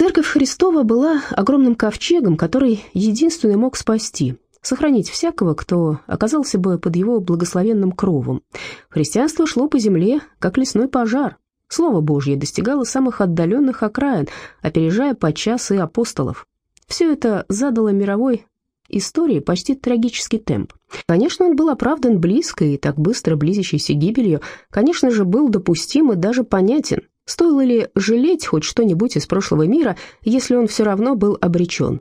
Церковь Христова была огромным ковчегом, который единственный мог спасти, сохранить всякого, кто оказался бы под его благословенным кровом. Христианство шло по земле, как лесной пожар. Слово Божье достигало самых отдаленных окраин, опережая подчас и апостолов. Все это задало мировой истории почти трагический темп. Конечно, он был оправдан близко и так быстро близящейся гибелью, конечно же, был допустим и даже понятен. Стоило ли жалеть хоть что-нибудь из прошлого мира, если он все равно был обречен?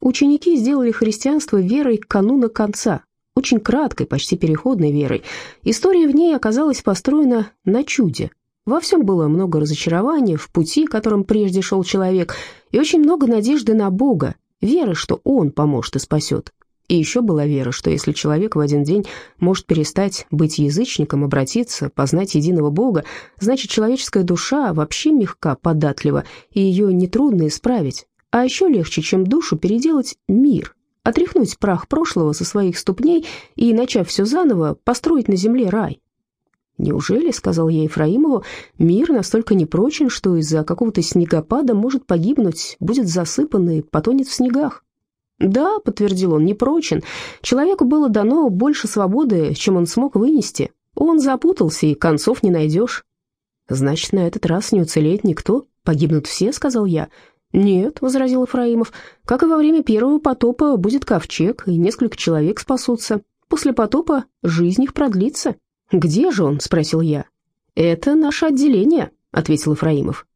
Ученики сделали христианство верой кануна конца, очень краткой, почти переходной верой. История в ней оказалась построена на чуде. Во всем было много разочарования в пути, которым прежде шел человек, и очень много надежды на Бога, веры, что Он поможет и спасет. И еще была вера, что если человек в один день может перестать быть язычником, обратиться, познать единого Бога, значит, человеческая душа вообще мягка, податлива, и ее нетрудно исправить. А еще легче, чем душу, переделать мир, отряхнуть прах прошлого со своих ступней и, начав все заново, построить на земле рай. «Неужели, — сказал я Ефраимову, — мир настолько непрочен, что из-за какого-то снегопада может погибнуть, будет засыпан и потонет в снегах?» «Да», — подтвердил он, — «непрочен. Человеку было дано больше свободы, чем он смог вынести. Он запутался, и концов не найдешь». «Значит, на этот раз не уцелеет никто? Погибнут все?» — сказал я. «Нет», — возразил Ефраимов, — «как и во время первого потопа будет ковчег, и несколько человек спасутся. После потопа жизнь их продлится». «Где же он?» — спросил я. «Это наше отделение», — ответил Ефраимов.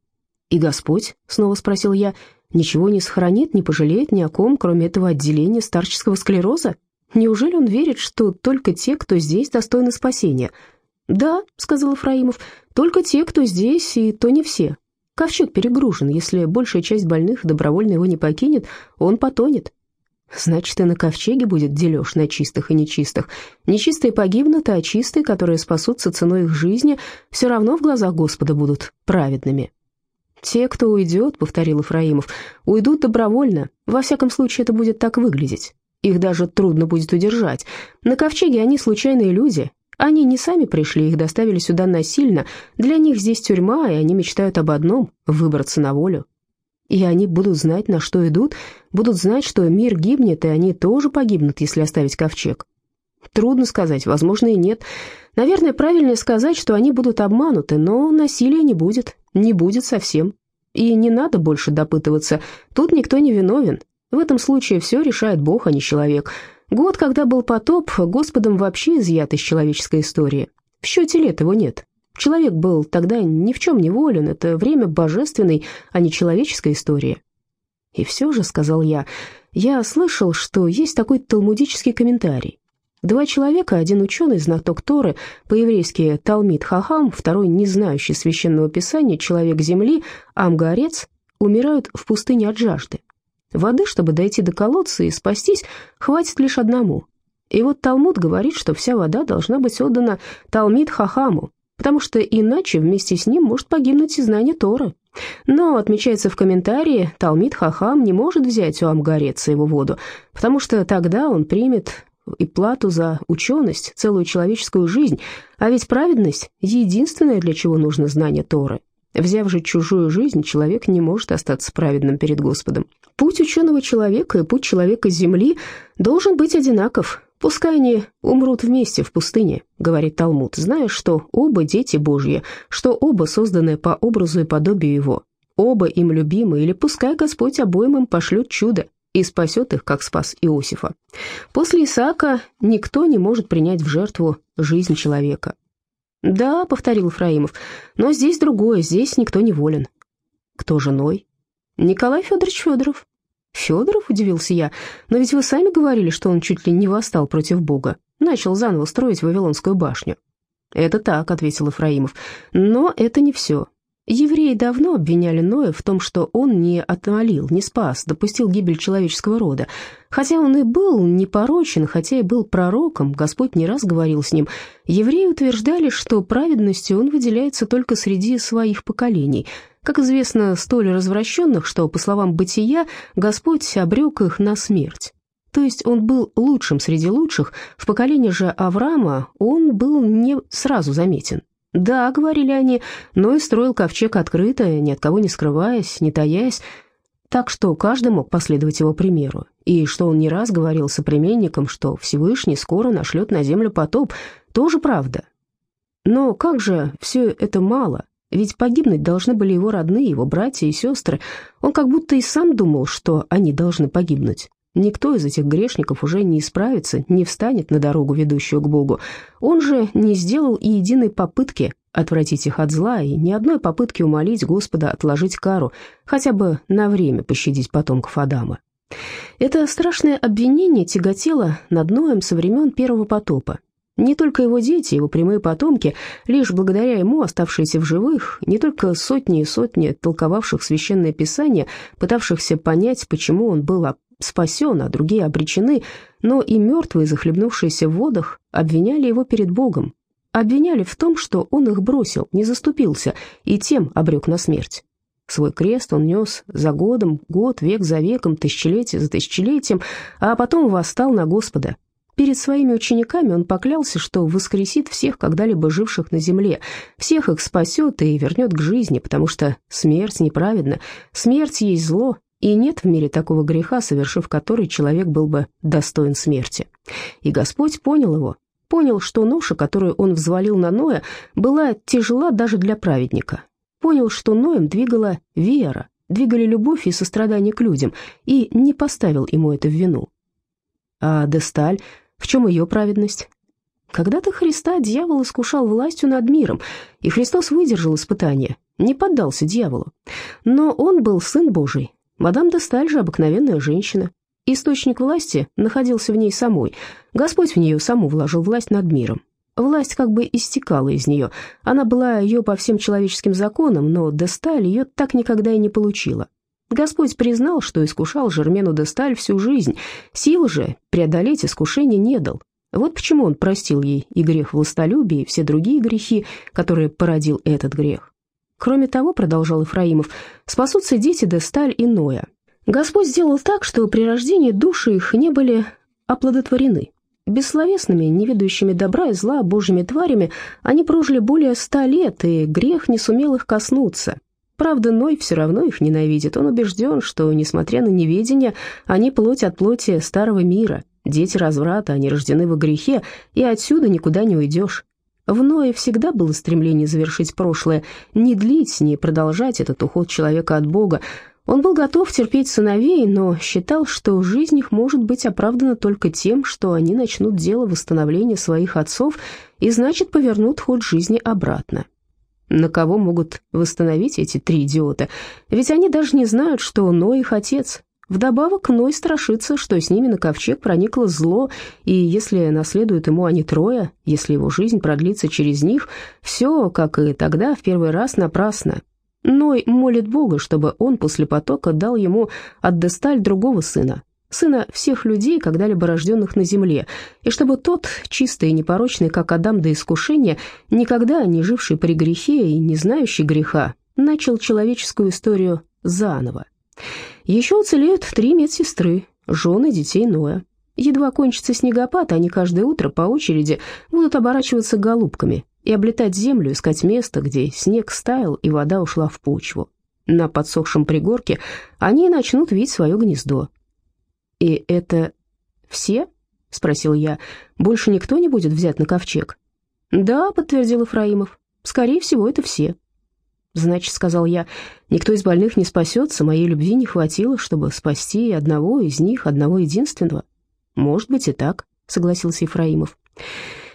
«И Господь?» — снова спросил я. «Ничего не сохранит, не пожалеет ни о ком, кроме этого отделения старческого склероза? Неужели он верит, что только те, кто здесь, достойны спасения?» «Да», — сказал Ефраимов, — «только те, кто здесь, и то не все. Ковчег перегружен, если большая часть больных добровольно его не покинет, он потонет. Значит, и на ковчеге будет дележ на чистых и нечистых. Нечистые погибнут, а чистые, которые спасутся ценой их жизни, все равно в глазах Господа будут праведными. «Те, кто уйдет», — повторил Ифраимов, — «уйдут добровольно. Во всяком случае, это будет так выглядеть. Их даже трудно будет удержать. На ковчеге они случайные люди. Они не сами пришли, их доставили сюда насильно. Для них здесь тюрьма, и они мечтают об одном — выбраться на волю и они будут знать, на что идут, будут знать, что мир гибнет, и они тоже погибнут, если оставить ковчег. Трудно сказать, возможно и нет. Наверное, правильнее сказать, что они будут обмануты, но насилия не будет, не будет совсем. И не надо больше допытываться, тут никто не виновен. В этом случае все решает Бог, а не человек. Год, когда был потоп, Господом вообще изъят из человеческой истории. В счете лет его нет. Человек был тогда ни в чем не волен, это время божественной, а не человеческой истории. И все же, сказал я, я слышал, что есть такой талмудический комментарий. Два человека, один ученый, знаток Торы, по-еврейски Талмит Хахам, второй, не знающий священного писания, человек земли, Амгарец, умирают в пустыне от жажды. Воды, чтобы дойти до колодца и спастись, хватит лишь одному. И вот Талмуд говорит, что вся вода должна быть отдана Талмит Хахаму, потому что иначе вместе с ним может погибнуть и знание Торы. Но, отмечается в комментарии, Талмит Хахам не может взять у Амгареца его воду, потому что тогда он примет и плату за ученость, целую человеческую жизнь, а ведь праведность — единственное, для чего нужно знание Торы. Взяв же чужую жизнь, человек не может остаться праведным перед Господом. Путь ученого человека и путь человека Земли должен быть одинаков, «Пускай они умрут вместе в пустыне», — говорит Талмуд, зная, что оба дети Божьи, что оба созданы по образу и подобию Его, оба им любимы, или пускай Господь обоим им пошлет чудо и спасет их, как спас Иосифа. После Исаака никто не может принять в жертву жизнь человека. «Да», — повторил Фраимов, — «но здесь другое, здесь никто не волен». «Кто женой?» «Николай Федорович Федоров». «Федоров?» — удивился я. «Но ведь вы сами говорили, что он чуть ли не восстал против Бога. Начал заново строить Вавилонскую башню». «Это так», — ответил Ефраимов. «Но это не все. Евреи давно обвиняли Ноя в том, что он не отмолил, не спас, допустил гибель человеческого рода. Хотя он и был непорочен, хотя и был пророком, Господь не раз говорил с ним, евреи утверждали, что праведностью он выделяется только среди своих поколений — как известно, столь развращенных, что, по словам бытия, Господь обрек их на смерть. То есть он был лучшим среди лучших, в поколении же Авраама он был не сразу заметен. Да, говорили они, но и строил ковчег открыто, ни от кого не скрываясь, не таясь. так что каждый мог последовать его примеру, и что он не раз говорил соплеменникам, что Всевышний скоро нашлет на землю потоп, тоже правда. Но как же все это мало, ведь погибнуть должны были его родные, его братья и сестры. Он как будто и сам думал, что они должны погибнуть. Никто из этих грешников уже не исправится, не встанет на дорогу, ведущую к Богу. Он же не сделал и единой попытки отвратить их от зла и ни одной попытки умолить Господа отложить кару, хотя бы на время пощадить потомков Адама. Это страшное обвинение тяготело над Ноем со времен первого потопа, не только его дети, его прямые потомки, лишь благодаря ему оставшиеся в живых, не только сотни и сотни толковавших священное писание, пытавшихся понять, почему он был спасен, а другие обречены, но и мертвые, захлебнувшиеся в водах, обвиняли его перед Богом. Обвиняли в том, что он их бросил, не заступился, и тем обрек на смерть. Свой крест он нес за годом, год, век за веком, тысячелетие за тысячелетием, а потом восстал на Господа, Перед своими учениками он поклялся, что воскресит всех когда-либо живших на земле, всех их спасет и вернет к жизни, потому что смерть неправедна, смерть есть зло, и нет в мире такого греха, совершив который человек был бы достоин смерти. И Господь понял его, понял, что ноша, которую он взвалил на Ноя, была тяжела даже для праведника. Понял, что Ноем двигала вера, двигали любовь и сострадание к людям, и не поставил ему это в вину. А Десталь в чем ее праведность? Когда-то Христа дьявол искушал властью над миром, и Христос выдержал испытание, не поддался дьяволу. Но он был сын Божий. Мадам де Сталь же обыкновенная женщина. Источник власти находился в ней самой. Господь в нее саму вложил власть над миром. Власть как бы истекала из нее. Она была ее по всем человеческим законам, но де Сталь ее так никогда и не получила. Господь признал, что искушал Жермену де Сталь всю жизнь, сил же преодолеть искушение не дал. Вот почему он простил ей и грех властолюбия, и все другие грехи, которые породил этот грех. Кроме того, продолжал Ифраимов, спасутся дети де Сталь и Ноя. Господь сделал так, что при рождении души их не были оплодотворены. Бессловесными, неведающими добра и зла божьими тварями они прожили более ста лет, и грех не сумел их коснуться. Правда, Ной все равно их ненавидит. Он убежден, что, несмотря на неведение, они плоть от плоти старого мира, дети разврата, они рождены во грехе, и отсюда никуда не уйдешь. В Ное всегда было стремление завершить прошлое, не длить, не продолжать этот уход человека от Бога. Он был готов терпеть сыновей, но считал, что жизнь их может быть оправдана только тем, что они начнут дело восстановления своих отцов и, значит, повернут ход жизни обратно. На кого могут восстановить эти три идиота? Ведь они даже не знают, что Ной их отец. Вдобавок Ной страшится, что с ними на ковчег проникло зло, и если наследуют ему они трое, если его жизнь продлится через них, все, как и тогда, в первый раз напрасно. Ной молит Бога, чтобы он после потока дал ему от Десталь другого сына, сына всех людей, когда-либо рожденных на земле, и чтобы тот, чистый и непорочный, как Адам до искушения, никогда не живший при грехе и не знающий греха, начал человеческую историю заново. Еще уцелеют три медсестры, жены детей Ноя. Едва кончится снегопад, они каждое утро по очереди будут оборачиваться голубками и облетать землю, искать место, где снег стаял и вода ушла в почву. На подсохшем пригорке они начнут видеть свое гнездо, «И это все?» — спросил я. «Больше никто не будет взят на ковчег?» «Да», — подтвердил Ифраимов. «Скорее всего, это все». «Значит, — сказал я, — никто из больных не спасется, моей любви не хватило, чтобы спасти одного из них, одного единственного». «Может быть и так», — согласился Ефраимов.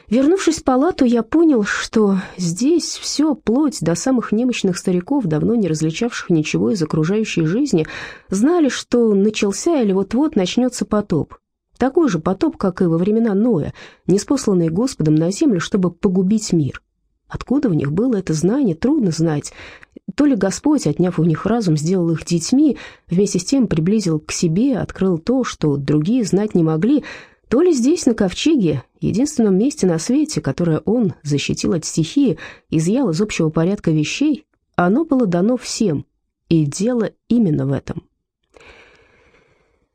Вернувшись в палату, я понял, что здесь все, плоть до самых немощных стариков, давно не различавших ничего из окружающей жизни, знали, что начался или вот-вот начнется потоп. Такой же потоп, как и во времена Ноя, неспосланный Господом на землю, чтобы погубить мир. Откуда в них было это знание, трудно знать. То ли Господь, отняв у них разум, сделал их детьми, вместе с тем приблизил к себе, открыл то, что другие знать не могли, то ли здесь, на Ковчеге, единственном месте на свете, которое он защитил от стихии, изъял из общего порядка вещей, оно было дано всем, и дело именно в этом.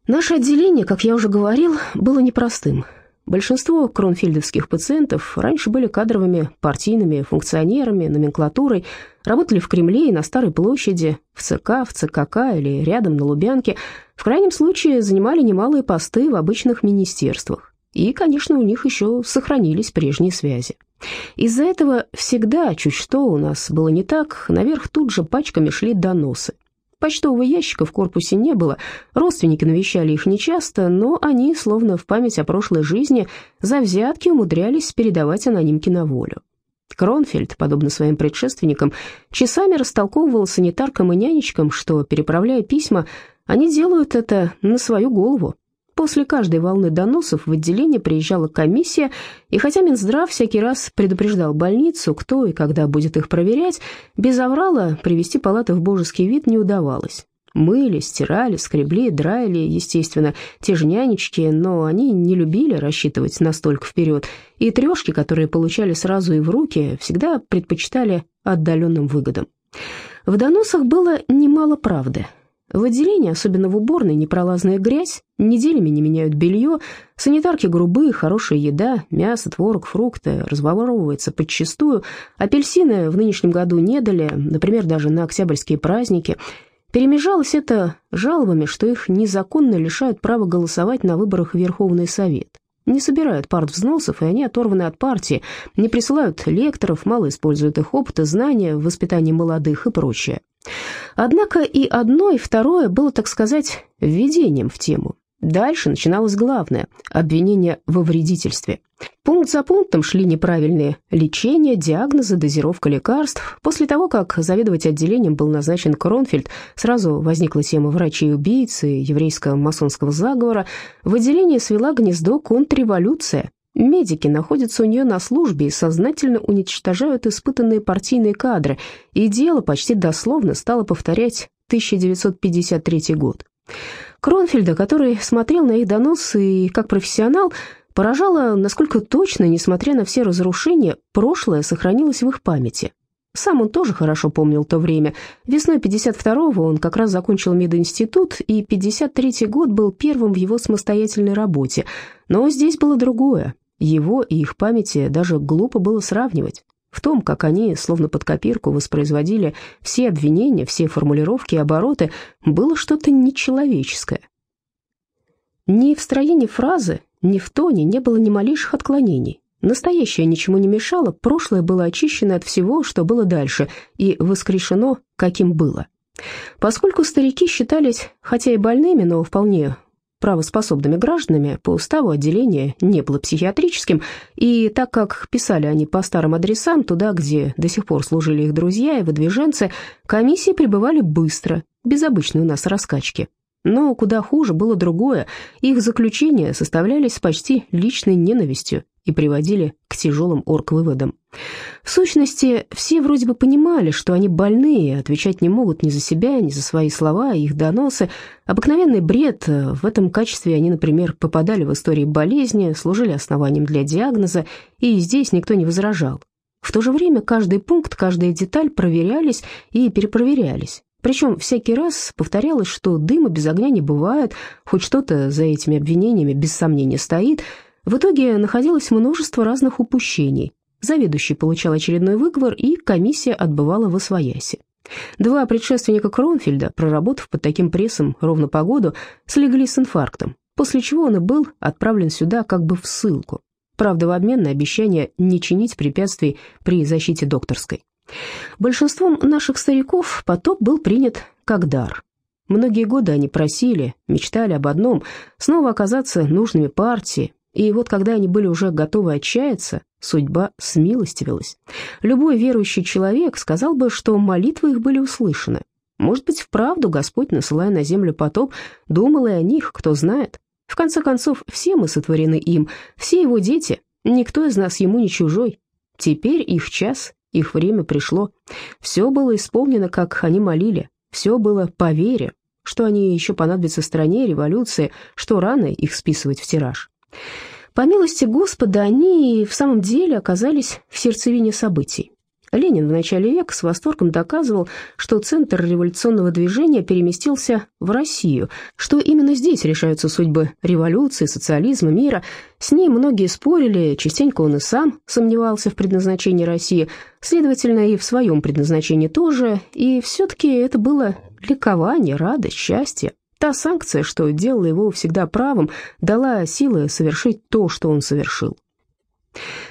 Наше отделение, как я уже говорил, было непростым. Большинство кронфельдовских пациентов раньше были кадровыми партийными функционерами, номенклатурой, работали в Кремле и на Старой площади, в ЦК, в ЦКК или рядом на Лубянке, в крайнем случае занимали немалые посты в обычных министерствах. И, конечно, у них еще сохранились прежние связи. Из-за этого всегда чуть что у нас было не так, наверх тут же пачками шли доносы. Почтового ящика в корпусе не было, родственники навещали их нечасто, но они, словно в память о прошлой жизни, за взятки умудрялись передавать анонимки на волю. Кронфельд, подобно своим предшественникам, часами растолковывал санитаркам и нянечкам, что, переправляя письма, они делают это на свою голову, После каждой волны доносов в отделение приезжала комиссия, и хотя Минздрав всякий раз предупреждал больницу, кто и когда будет их проверять, без аврала привести палаты в божеский вид не удавалось. Мыли, стирали, скребли, драили, естественно, те же нянечки, но они не любили рассчитывать настолько вперед, и трешки, которые получали сразу и в руки, всегда предпочитали отдаленным выгодам. В доносах было немало правды – в отделении, особенно в уборной, непролазная грязь, неделями не меняют белье, санитарки грубые, хорошая еда, мясо, творог, фрукты, разворовывается подчистую, апельсины в нынешнем году не дали, например, даже на октябрьские праздники. Перемежалось это жалобами, что их незаконно лишают права голосовать на выборах в Верховный Совет. Не собирают партвзносов, и они оторваны от партии, не присылают лекторов, мало используют их опыт и знания в воспитании молодых и прочее. Однако и одно, и второе было, так сказать, введением в тему. Дальше начиналось главное – обвинение во вредительстве. Пункт за пунктом шли неправильные лечения, диагнозы, дозировка лекарств. После того, как заведовать отделением был назначен Кронфельд, сразу возникла тема врачей-убийц и еврейско-масонского заговора. В отделении свела гнездо контрреволюция, Медики находятся у нее на службе и сознательно уничтожают испытанные партийные кадры, и дело почти дословно стало повторять 1953 год. Кронфельда, который смотрел на их доносы и как профессионал, поражало, насколько точно, несмотря на все разрушения, прошлое сохранилось в их памяти. Сам он тоже хорошо помнил то время. Весной 52-го он как раз закончил мединститут, и 53-й год был первым в его самостоятельной работе. Но здесь было другое. Его и их памяти даже глупо было сравнивать. В том, как они, словно под копирку, воспроизводили все обвинения, все формулировки и обороты, было что-то нечеловеческое. Ни в строении фразы, ни в тоне не было ни малейших отклонений. Настоящее ничему не мешало, прошлое было очищено от всего, что было дальше, и воскрешено, каким было. Поскольку старики считались, хотя и больными, но вполне правоспособными гражданами, по уставу отделение не было психиатрическим, и так как писали они по старым адресам, туда, где до сих пор служили их друзья и выдвиженцы, комиссии прибывали быстро, без обычной у нас раскачки. Но куда хуже было другое, их заключения составлялись с почти личной ненавистью, и приводили к тяжелым орг-выводам. В сущности, все вроде бы понимали, что они больные, отвечать не могут ни за себя, ни за свои слова их доносы. Обыкновенный бред, в этом качестве они, например, попадали в истории болезни, служили основанием для диагноза, и здесь никто не возражал. В то же время каждый пункт, каждая деталь проверялись и перепроверялись. Причем всякий раз повторялось, что дыма без огня не бывает, хоть что-то за этими обвинениями без сомнения стоит – в итоге находилось множество разных упущений. Заведующий получал очередной выговор, и комиссия отбывала в освояси. Два предшественника Кронфельда, проработав под таким прессом ровно по году, слегли с инфарктом, после чего он и был отправлен сюда как бы в ссылку. Правда, в обмен на обещание не чинить препятствий при защите докторской. Большинством наших стариков потоп был принят как дар. Многие годы они просили, мечтали об одном – снова оказаться нужными партии, и вот когда они были уже готовы отчаяться, судьба смилостивилась. Любой верующий человек сказал бы, что молитвы их были услышаны. Может быть, вправду Господь, насылая на землю потоп, думал и о них, кто знает. В конце концов, все мы сотворены им, все его дети, никто из нас ему не чужой. Теперь их час, их время пришло. Все было исполнено, как они молили, все было по вере, что они еще понадобятся стране, революции, что рано их списывать в тираж. По милости Господа, они в самом деле оказались в сердцевине событий. Ленин в начале века с восторгом доказывал, что центр революционного движения переместился в Россию, что именно здесь решаются судьбы революции, социализма, мира. С ней многие спорили, частенько он и сам сомневался в предназначении России, следовательно, и в своем предназначении тоже, и все-таки это было ликование, радость, счастье. Та санкция, что делала его всегда правым, дала силы совершить то, что он совершил.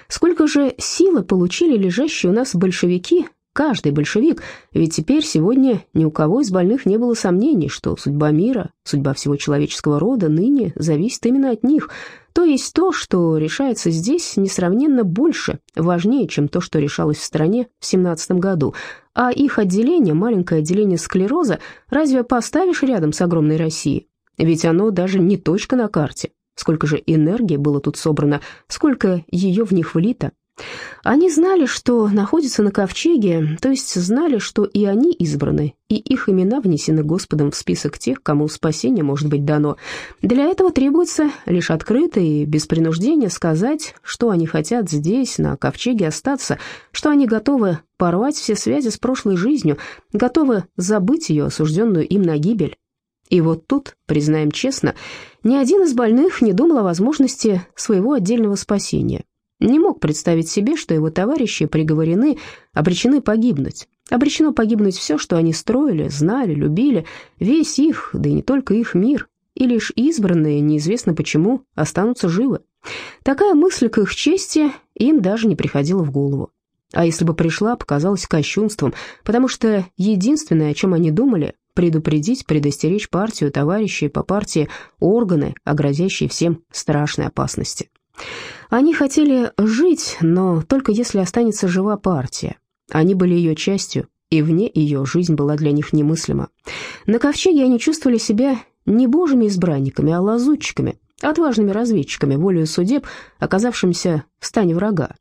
Сколько же силы получили лежащие у нас большевики, каждый большевик, ведь теперь сегодня ни у кого из больных не было сомнений, что судьба мира, судьба всего человеческого рода ныне зависит именно от них, то есть то, что решается здесь, несравненно больше, важнее, чем то, что решалось в стране в 17 году, а их отделение, маленькое отделение склероза, разве поставишь рядом с огромной Россией? Ведь оно даже не точка на карте, Сколько же энергии было тут собрано, сколько ее в них влито. Они знали, что находятся на ковчеге, то есть знали, что и они избраны, и их имена внесены Господом в список тех, кому спасение может быть дано. Для этого требуется лишь открыто и без принуждения сказать, что они хотят здесь, на ковчеге, остаться, что они готовы порвать все связи с прошлой жизнью, готовы забыть ее, осужденную им на гибель. И вот тут, признаем честно, ни один из больных не думал о возможности своего отдельного спасения. Не мог представить себе, что его товарищи приговорены, обречены погибнуть. Обречено погибнуть все, что они строили, знали, любили, весь их, да и не только их мир. И лишь избранные, неизвестно почему, останутся живы. Такая мысль к их чести им даже не приходила в голову. А если бы пришла, показалось кощунством, потому что единственное, о чем они думали, предупредить, предостеречь партию, товарищей по партии, органы, о грозящей всем страшной опасности. Они хотели жить, но только если останется жива партия. Они были ее частью, и вне ее жизнь была для них немыслима. На ковчеге они чувствовали себя не божьими избранниками, а лазутчиками, отважными разведчиками, волею судеб, оказавшимися в стане врага.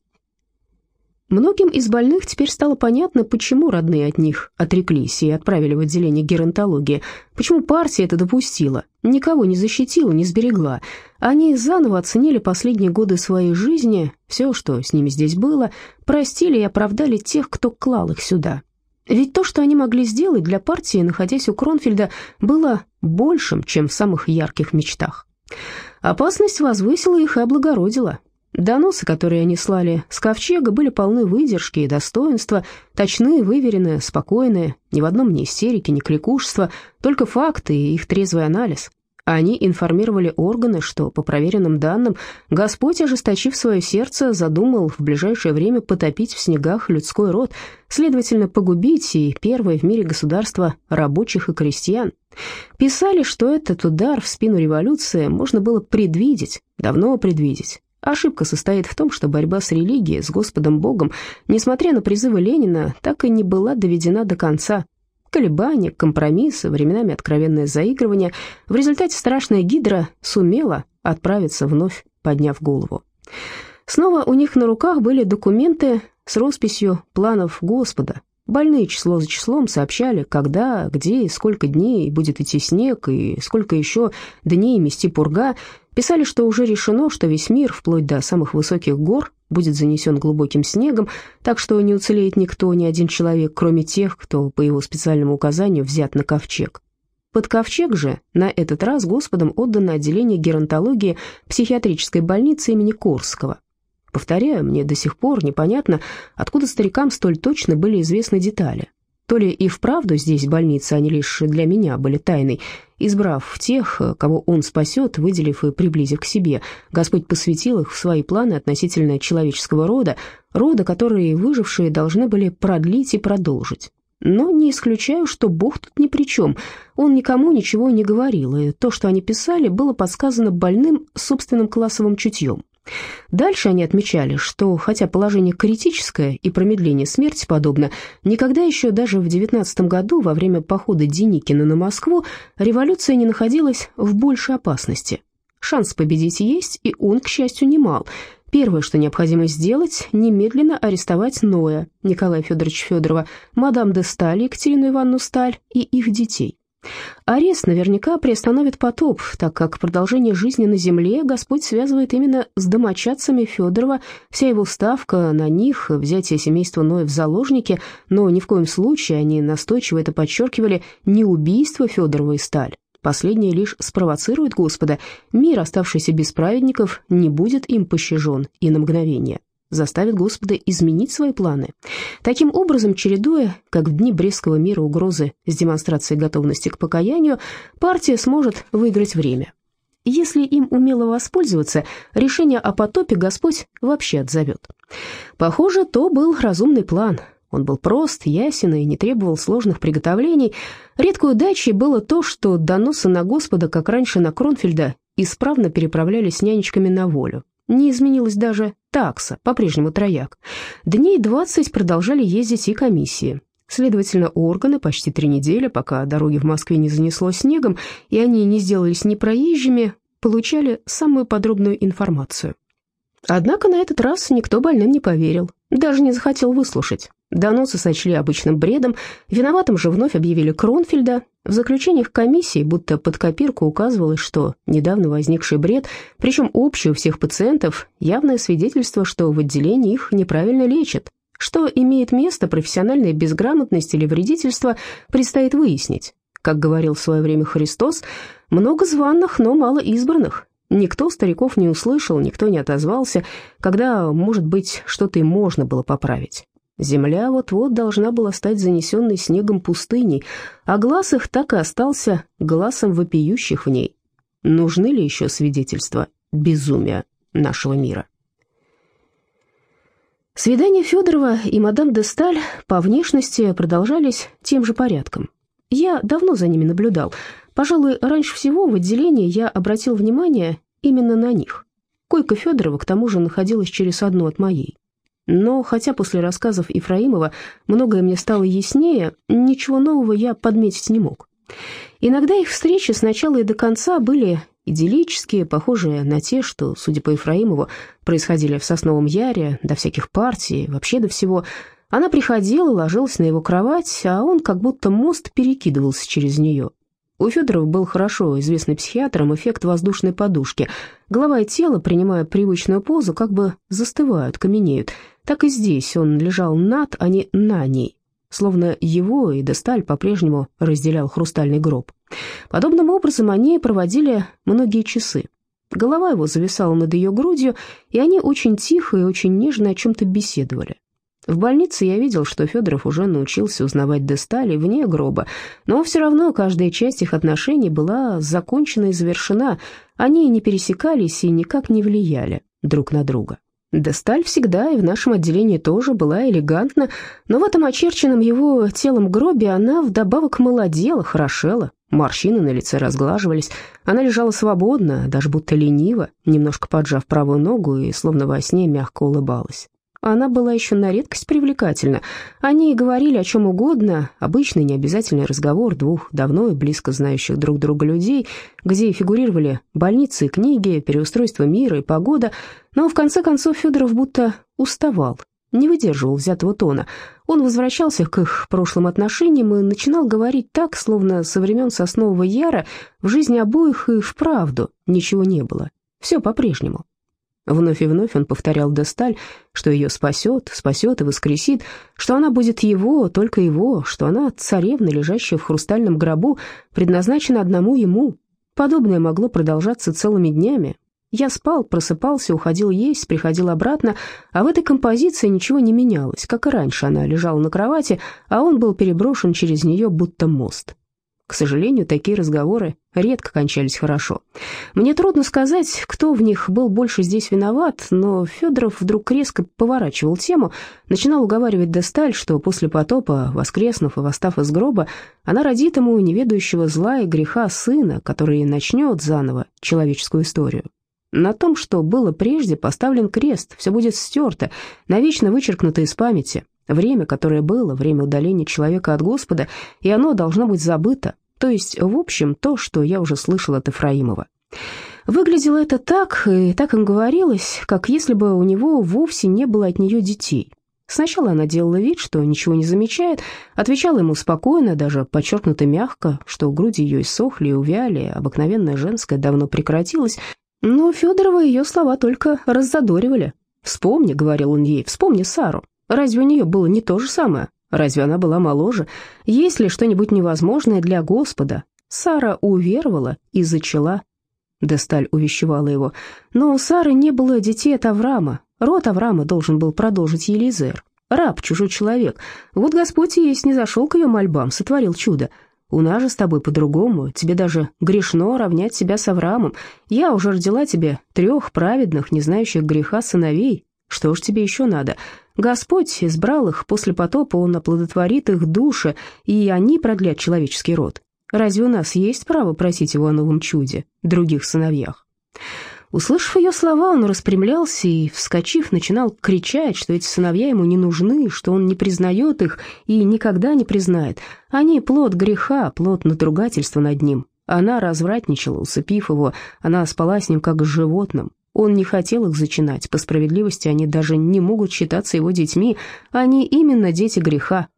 Многим из больных теперь стало понятно, почему родные от них отреклись и отправили в отделение геронтологии, почему партия это допустила, никого не защитила, не сберегла. Они заново оценили последние годы своей жизни, все, что с ними здесь было, простили и оправдали тех, кто клал их сюда. Ведь то, что они могли сделать для партии, находясь у Кронфельда, было большим, чем в самых ярких мечтах. Опасность возвысила их и облагородила. Доносы, которые они слали с ковчега, были полны выдержки и достоинства, точные, выверенные, спокойные, ни в одном ни истерики, ни кликушества, только факты и их трезвый анализ. Они информировали органы, что, по проверенным данным, Господь, ожесточив свое сердце, задумал в ближайшее время потопить в снегах людской род, следовательно, погубить и первое в мире государство рабочих и крестьян. Писали, что этот удар в спину революции можно было предвидеть, давно предвидеть. Ошибка состоит в том, что борьба с религией, с Господом Богом, несмотря на призывы Ленина, так и не была доведена до конца. Колебания, компромиссы, временами откровенное заигрывание. В результате страшная гидра сумела отправиться вновь, подняв голову. Снова у них на руках были документы с росписью планов Господа. Больные число за числом сообщали, когда, где и сколько дней будет идти снег, и сколько еще дней мести пурга, Писали, что уже решено, что весь мир, вплоть до самых высоких гор, будет занесен глубоким снегом, так что не уцелеет никто, ни один человек, кроме тех, кто по его специальному указанию взят на ковчег. Под ковчег же на этот раз Господом отдано отделение геронтологии психиатрической больницы имени Корского. Повторяю, мне до сих пор непонятно, откуда старикам столь точно были известны детали. То ли и вправду здесь больница, они лишь для меня были тайной. Избрав тех, кого он спасет, выделив и приблизив к себе, Господь посвятил их в свои планы относительно человеческого рода, рода, которые выжившие должны были продлить и продолжить. Но не исключаю, что Бог тут ни при чем. Он никому ничего не говорил, и то, что они писали, было подсказано больным собственным классовым чутьем. Дальше они отмечали, что, хотя положение критическое и промедление смерти подобно, никогда еще даже в 19 году, во время похода Деникина на Москву, революция не находилась в большей опасности. Шанс победить есть, и он, к счастью, немал. Первое, что необходимо сделать, немедленно арестовать Ноя, Николая Федоровича Федорова, мадам де Сталь, Екатерину Ивановну Сталь и их детей. Арест наверняка приостановит потоп, так как продолжение жизни на земле Господь связывает именно с домочадцами Федорова, вся его ставка на них, взятие семейства Ноя в заложники, но ни в коем случае, они настойчиво это подчеркивали, не убийство Федорова и Сталь. Последнее лишь спровоцирует Господа, мир, оставшийся без праведников, не будет им пощажен и на мгновение заставит Господа изменить свои планы. Таким образом, чередуя, как в дни Брестского мира, угрозы с демонстрацией готовности к покаянию, партия сможет выиграть время. Если им умело воспользоваться, решение о потопе Господь вообще отзовет. Похоже, то был разумный план. Он был прост, ясен и не требовал сложных приготовлений. Редкой удачей было то, что доносы на Господа, как раньше на Кронфельда, исправно переправлялись нянечками на волю. Не изменилась даже такса, по-прежнему трояк. Дней 20 продолжали ездить и комиссии. Следовательно, органы почти три недели, пока дороги в Москве не занесло снегом, и они не сделались непроезжими, получали самую подробную информацию. Однако на этот раз никто больным не поверил, даже не захотел выслушать. Доносы сочли обычным бредом, виноватым же вновь объявили Кронфельда. В заключениях комиссии будто под копирку указывалось, что недавно возникший бред, причем общий у всех пациентов, явное свидетельство, что в отделении их неправильно лечат. Что имеет место профессиональная безграмотность или вредительство, предстоит выяснить. Как говорил в свое время Христос, много званных, но мало избранных. Никто стариков не услышал, никто не отозвался, когда, может быть, что-то и можно было поправить. Земля вот-вот должна была стать занесенной снегом пустыней, а глаз их так и остался глазом вопиющих в ней. Нужны ли еще свидетельства безумия нашего мира? Свидания Федорова и мадам де Сталь по внешности продолжались тем же порядком. Я давно за ними наблюдал. Пожалуй, раньше всего в отделении я обратил внимание именно на них. Койка Федорова, к тому же, находилась через одну от моей. Но хотя после рассказов Ифраимова многое мне стало яснее, ничего нового я подметить не мог. Иногда их встречи сначала и до конца были идиллические, похожие на те, что, судя по Ефраимову, происходили в Сосновом Яре, до всяких партий, вообще до всего. Она приходила, ложилась на его кровать, а он как будто мост перекидывался через нее. У Федорова был хорошо известный психиатром эффект воздушной подушки. Голова и тело, принимая привычную позу, как бы застывают, каменеют. Так и здесь он лежал над, а не на ней, словно его и Десталь по-прежнему разделял хрустальный гроб. Подобным образом они проводили многие часы. Голова его зависала над ее грудью, и они очень тихо и очень нежно о чем-то беседовали. В больнице я видел, что Федоров уже научился узнавать Дестали вне гроба, но все равно каждая часть их отношений была закончена и завершена, они не пересекались и никак не влияли друг на друга. Десталь всегда и в нашем отделении тоже была элегантна, но в этом очерченном его телом гробе она вдобавок молодела, хорошела, морщины на лице разглаживались, она лежала свободно, даже будто лениво, немножко поджав правую ногу и словно во сне мягко улыбалась. Она была еще на редкость привлекательна. Они говорили о чем угодно, обычный необязательный разговор двух давно и близко знающих друг друга людей, где фигурировали больницы и книги, переустройство мира и погода, но в конце концов Федоров будто уставал, не выдерживал взятого тона. Он возвращался к их прошлым отношениям и начинал говорить так, словно со времен Соснового Яра в жизни обоих и вправду ничего не было. Все по-прежнему. Вновь и вновь он повторял Десталь, что ее спасет, спасет и воскресит, что она будет его, только его, что она царевна, лежащая в хрустальном гробу, предназначена одному ему. Подобное могло продолжаться целыми днями. Я спал, просыпался, уходил есть, приходил обратно, а в этой композиции ничего не менялось, как и раньше она лежала на кровати, а он был переброшен через нее, будто мост. К сожалению, такие разговоры редко кончались хорошо. Мне трудно сказать, кто в них был больше здесь виноват, но Федоров вдруг резко поворачивал тему, начинал уговаривать Десталь, что после потопа, воскреснув и восстав из гроба, она родит ему неведающего зла и греха сына, который начнет заново человеческую историю. На том, что было прежде, поставлен крест, все будет стерто, навечно вычеркнуто из памяти. Время, которое было, время удаления человека от Господа, и оно должно быть забыто, то есть, в общем, то, что я уже слышал от Ефраимова. Выглядело это так, и так им говорилось, как если бы у него вовсе не было от нее детей. Сначала она делала вид, что ничего не замечает, отвечала ему спокойно, даже подчеркнуто мягко, что груди ее иссохли и увяли, обыкновенная женская давно прекратилась, но Федорова ее слова только раззадоривали. «Вспомни», — говорил он ей, — «вспомни Сару. Разве у нее было не то же самое? Разве она была моложе? Есть ли что-нибудь невозможное для Господа?» Сара уверовала и зачала. Десталь увещевала его. Но у Сары не было детей от Авраама, Род Авраама должен был продолжить Елизер. Раб, чужой человек. Вот Господь и есть не зашел к ее мольбам, сотворил чудо. У нас же с тобой по-другому. Тебе даже грешно равнять себя с Авраамом. Я уже родила тебе трех праведных, не знающих греха сыновей. Что ж тебе еще надо? Господь избрал их после потопа, Он оплодотворит их души, и они продлят человеческий род. Разве у нас есть право просить его о новом чуде, других сыновьях?» Услышав ее слова, он распрямлялся и, вскочив, начинал кричать, что эти сыновья ему не нужны, что он не признает их и никогда не признает. Они плод греха, плод надругательства над ним. Она развратничала, усыпив его, она спала с ним как с животным. Он не хотел их зачинать, по справедливости они даже не могут считаться его детьми, они именно дети греха,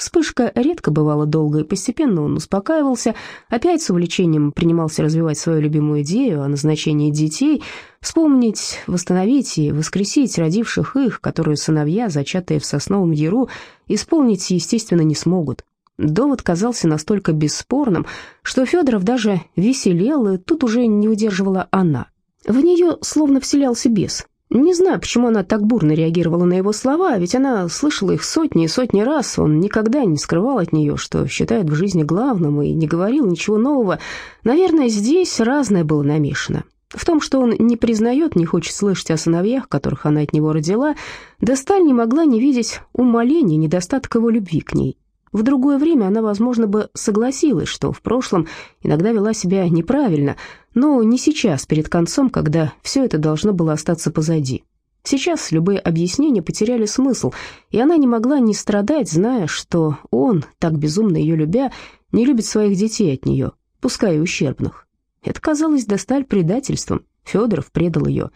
Вспышка редко бывала долгой, постепенно он успокаивался, опять с увлечением принимался развивать свою любимую идею о назначении детей, вспомнить, восстановить и воскресить родивших их, которые сыновья, зачатые в сосновом яру, исполнить, естественно, не смогут. Довод казался настолько бесспорным, что Федоров даже веселел, и тут уже не удерживала она. В нее словно вселялся бес, не знаю, почему она так бурно реагировала на его слова, ведь она слышала их сотни и сотни раз. Он никогда не скрывал от нее, что считает в жизни главным, и не говорил ничего нового. Наверное, здесь разное было намешано. В том, что он не признает, не хочет слышать о сыновьях, которых она от него родила, Досталь не могла не видеть умоления, недостатка его любви к ней. В другое время она, возможно, бы согласилась, что в прошлом иногда вела себя неправильно, но не сейчас, перед концом, когда все это должно было остаться позади. Сейчас любые объяснения потеряли смысл, и она не могла не страдать, зная, что он, так безумно ее любя, не любит своих детей от нее, пускай и ущербных. Это казалось досталь предательством. Федоров предал ее.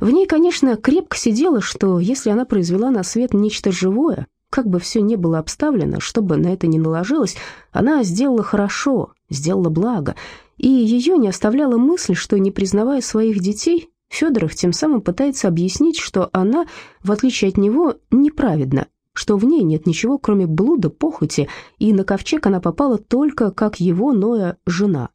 В ней, конечно, крепко сидело, что если она произвела на свет нечто живое, как бы все ни было обставлено, чтобы на это не наложилось, она сделала хорошо, сделала благо, и ее не оставляла мысль, что, не признавая своих детей, Федоров тем самым пытается объяснить, что она, в отличие от него, неправедна, что в ней нет ничего, кроме блуда, похоти, и на ковчег она попала только как его Ноя жена.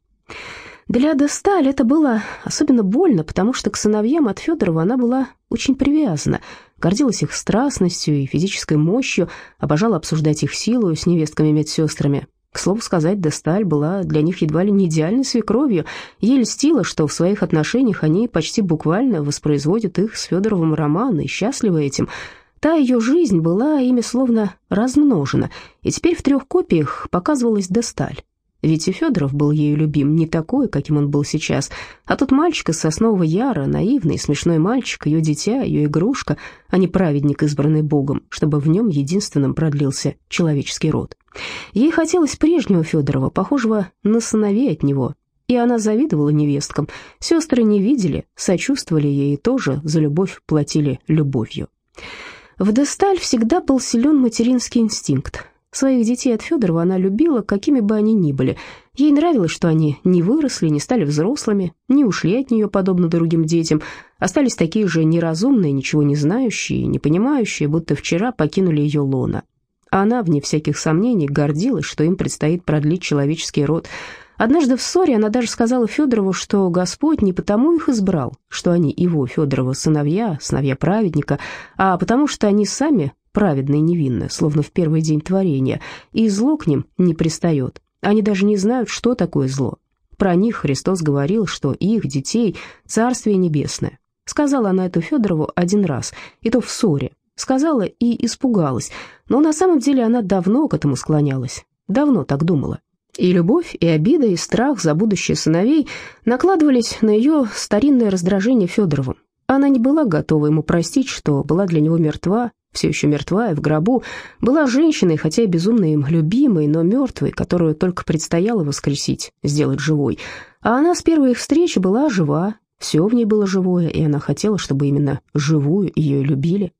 Для Десталь это было особенно больно, потому что к сыновьям от Федорова она была очень привязана, гордилась их страстностью и физической мощью, обожала обсуждать их силу с невестками-медсестрами. К слову сказать, Десталь была для них едва ли не идеальной свекровью. Ей льстило, что в своих отношениях они почти буквально воспроизводят их с Федоровым роман и счастливы этим. Та ее жизнь была ими словно размножена, и теперь в трех копиях показывалась Десталь. Ведь и Федоров был ею любим, не такой, каким он был сейчас, а тот мальчик из Соснового Яра, наивный, смешной мальчик, ее дитя, ее игрушка, а не праведник, избранный Богом, чтобы в нем единственным продлился человеческий род. Ей хотелось прежнего Федорова, похожего на сыновей от него, и она завидовала невесткам. Сестры не видели, сочувствовали ей тоже за любовь платили любовью. В Десталь всегда был силен материнский инстинкт. Своих детей от Федорова она любила, какими бы они ни были. Ей нравилось, что они не выросли, не стали взрослыми, не ушли от нее, подобно другим детям, остались такие же неразумные, ничего не знающие, не понимающие, будто вчера покинули ее лона. А она, вне всяких сомнений, гордилась, что им предстоит продлить человеческий род. Однажды в ссоре она даже сказала Федорову, что Господь не потому их избрал, что они его, Федорова, сыновья, сыновья праведника, а потому что они сами праведно и невинно, словно в первый день творения, и зло к ним не пристает. Они даже не знают, что такое зло. Про них Христос говорил, что их, детей, Царствие Небесное. Сказала она это Федорову один раз, и то в ссоре. Сказала и испугалась, но на самом деле она давно к этому склонялась, давно так думала. И любовь, и обида, и страх за будущее сыновей накладывались на ее старинное раздражение Федоровым. Она не была готова ему простить, что была для него мертва, все еще мертвая, в гробу, была женщиной, хотя и безумно им любимой, но мертвой, которую только предстояло воскресить, сделать живой. А она с первой их встречи была жива, все в ней было живое, и она хотела, чтобы именно живую ее любили.